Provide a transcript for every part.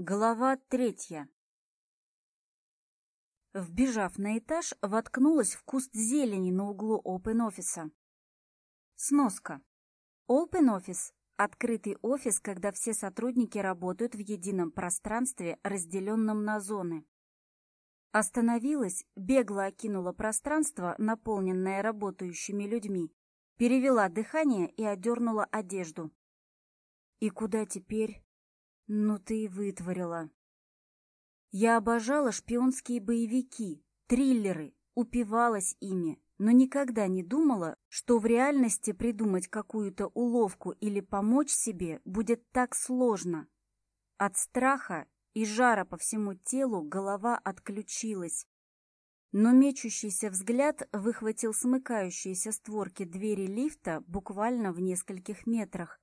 Глава третья Вбежав на этаж, воткнулась в куст зелени на углу опен-офиса. Сноска. Open-офис – открытый офис, когда все сотрудники работают в едином пространстве, разделенном на зоны. Остановилась, бегло окинула пространство, наполненное работающими людьми, перевела дыхание и одернула одежду. И куда теперь? Ну ты и вытворила. Я обожала шпионские боевики, триллеры, упивалась ими, но никогда не думала, что в реальности придумать какую-то уловку или помочь себе будет так сложно. От страха и жара по всему телу голова отключилась. Но мечущийся взгляд выхватил смыкающиеся створки двери лифта буквально в нескольких метрах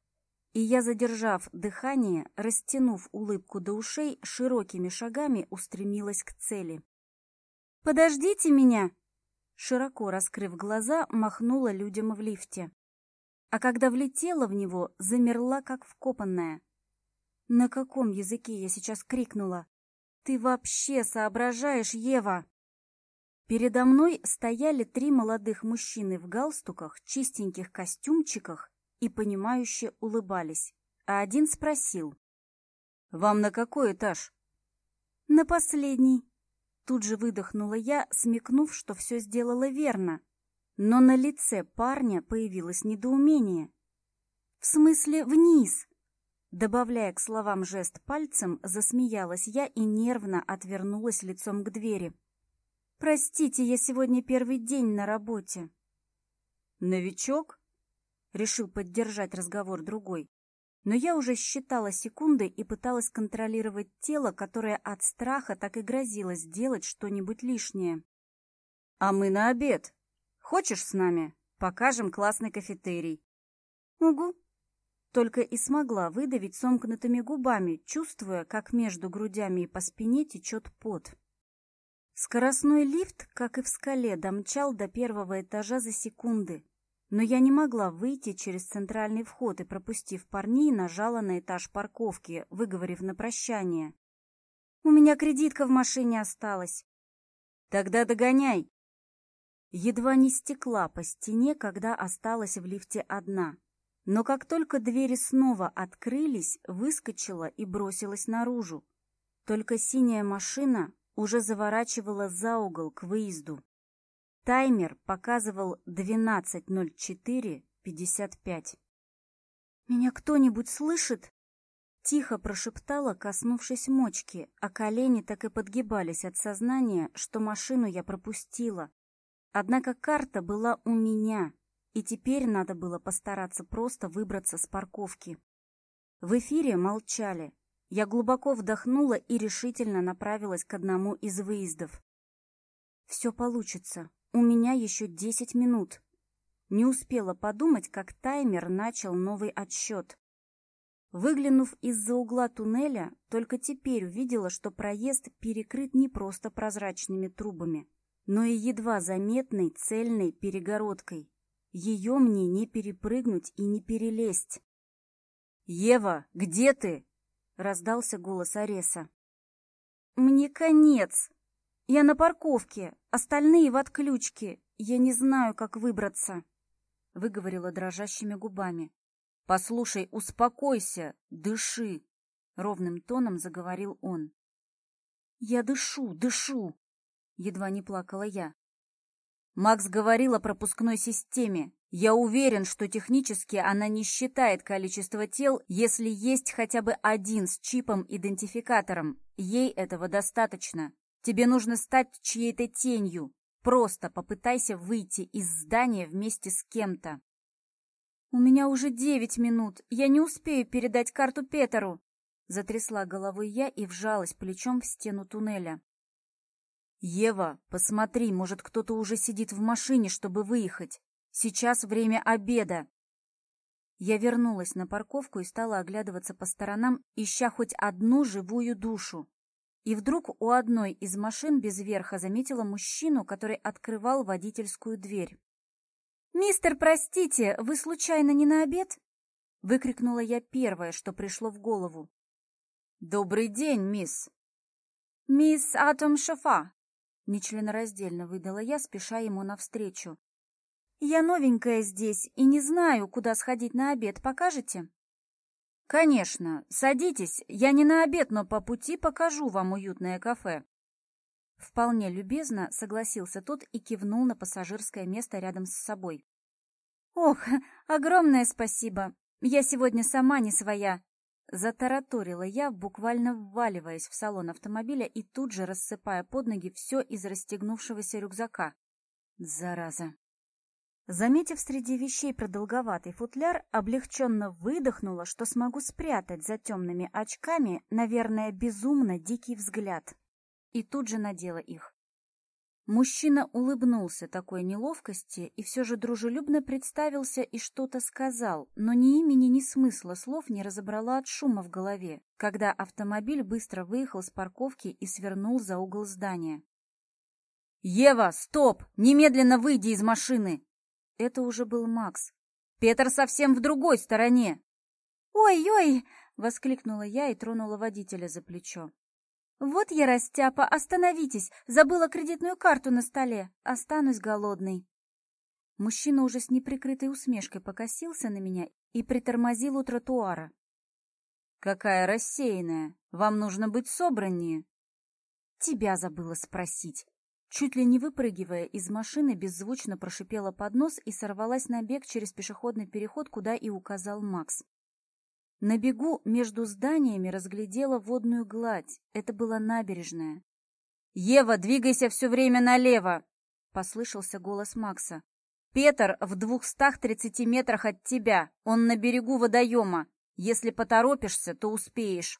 и я, задержав дыхание, растянув улыбку до ушей, широкими шагами устремилась к цели. «Подождите меня!» Широко раскрыв глаза, махнула людям в лифте. А когда влетела в него, замерла, как вкопанная. На каком языке я сейчас крикнула? «Ты вообще соображаешь, Ева!» Передо мной стояли три молодых мужчины в галстуках, чистеньких костюмчиках и понимающе улыбались, а один спросил. «Вам на какой этаж?» «На последний». Тут же выдохнула я, смекнув, что все сделала верно. Но на лице парня появилось недоумение. «В смысле, вниз?» Добавляя к словам жест пальцем, засмеялась я и нервно отвернулась лицом к двери. «Простите, я сегодня первый день на работе». «Новичок?» решил поддержать разговор другой. Но я уже считала секунды и пыталась контролировать тело, которое от страха так и грозило сделать что-нибудь лишнее. «А мы на обед. Хочешь с нами? Покажем классный кафетерий». «Угу». Только и смогла выдавить сомкнутыми губами, чувствуя, как между грудями и по спине течет пот. Скоростной лифт, как и в скале, домчал до первого этажа за секунды но я не могла выйти через центральный вход и, пропустив парней, нажала на этаж парковки, выговорив на прощание. «У меня кредитка в машине осталась». «Тогда догоняй!» Едва не стекла по стене, когда осталась в лифте одна. Но как только двери снова открылись, выскочила и бросилась наружу. Только синяя машина уже заворачивала за угол к выезду. Таймер показывал 12.04.55. «Меня кто-нибудь слышит?» Тихо прошептала, коснувшись мочки, а колени так и подгибались от сознания, что машину я пропустила. Однако карта была у меня, и теперь надо было постараться просто выбраться с парковки. В эфире молчали. Я глубоко вдохнула и решительно направилась к одному из выездов. «Все получится», у меня еще 10 минут. Не успела подумать, как таймер начал новый отсчет. Выглянув из-за угла туннеля, только теперь увидела, что проезд перекрыт не просто прозрачными трубами, но и едва заметной цельной перегородкой. Ее мне не перепрыгнуть и не перелезть. «Ева, где ты?» — раздался голос Ареса. «Мне конец!» Я на парковке, остальные в отключке. Я не знаю, как выбраться, выговорила дрожащими губами. Послушай, успокойся, дыши, ровным тоном заговорил он. Я дышу, дышу, едва не плакала я. Макс говорил о пропускной системе. Я уверен, что технически она не считает количество тел, если есть хотя бы один с чипом-идентификатором. Ей этого достаточно. Тебе нужно стать чьей-то тенью. Просто попытайся выйти из здания вместе с кем-то. «У меня уже девять минут. Я не успею передать карту Петеру!» Затрясла головой я и вжалась плечом в стену туннеля. «Ева, посмотри, может, кто-то уже сидит в машине, чтобы выехать. Сейчас время обеда!» Я вернулась на парковку и стала оглядываться по сторонам, ища хоть одну живую душу. И вдруг у одной из машин без верха заметила мужчину, который открывал водительскую дверь. «Мистер, простите, вы случайно не на обед?» Выкрикнула я первое, что пришло в голову. «Добрый день, мисс!» «Мисс Атом Шафа!» Нечленораздельно выдала я, спеша ему навстречу. «Я новенькая здесь и не знаю, куда сходить на обед. Покажете?» «Конечно, садитесь, я не на обед, но по пути покажу вам уютное кафе». Вполне любезно согласился тот и кивнул на пассажирское место рядом с собой. «Ох, огромное спасибо! Я сегодня сама не своя!» Затараторила я, буквально вваливаясь в салон автомобиля и тут же рассыпая под ноги все из расстегнувшегося рюкзака. «Зараза! Заметив среди вещей продолговатый футляр, облегченно выдохнула, что смогу спрятать за темными очками, наверное, безумно дикий взгляд. И тут же надела их. Мужчина улыбнулся такой неловкости и все же дружелюбно представился и что-то сказал, но ни имени, ни смысла слов не разобрала от шума в голове, когда автомобиль быстро выехал с парковки и свернул за угол здания. «Ева, стоп! Немедленно выйди из машины!» Это уже был Макс. «Петр совсем в другой стороне!» «Ой-ой!» — воскликнула я и тронула водителя за плечо. «Вот я растяпа, остановитесь! Забыла кредитную карту на столе! Останусь голодной!» Мужчина уже с неприкрытой усмешкой покосился на меня и притормозил у тротуара. «Какая рассеянная! Вам нужно быть собраннее!» «Тебя забыла спросить!» Чуть ли не выпрыгивая из машины, беззвучно прошипела под нос и сорвалась на бег через пешеходный переход, куда и указал Макс. На бегу между зданиями разглядела водную гладь. Это была набережная. «Ева, двигайся все время налево!» — послышался голос Макса. «Петр в двухстах тридцати метрах от тебя. Он на берегу водоема. Если поторопишься, то успеешь».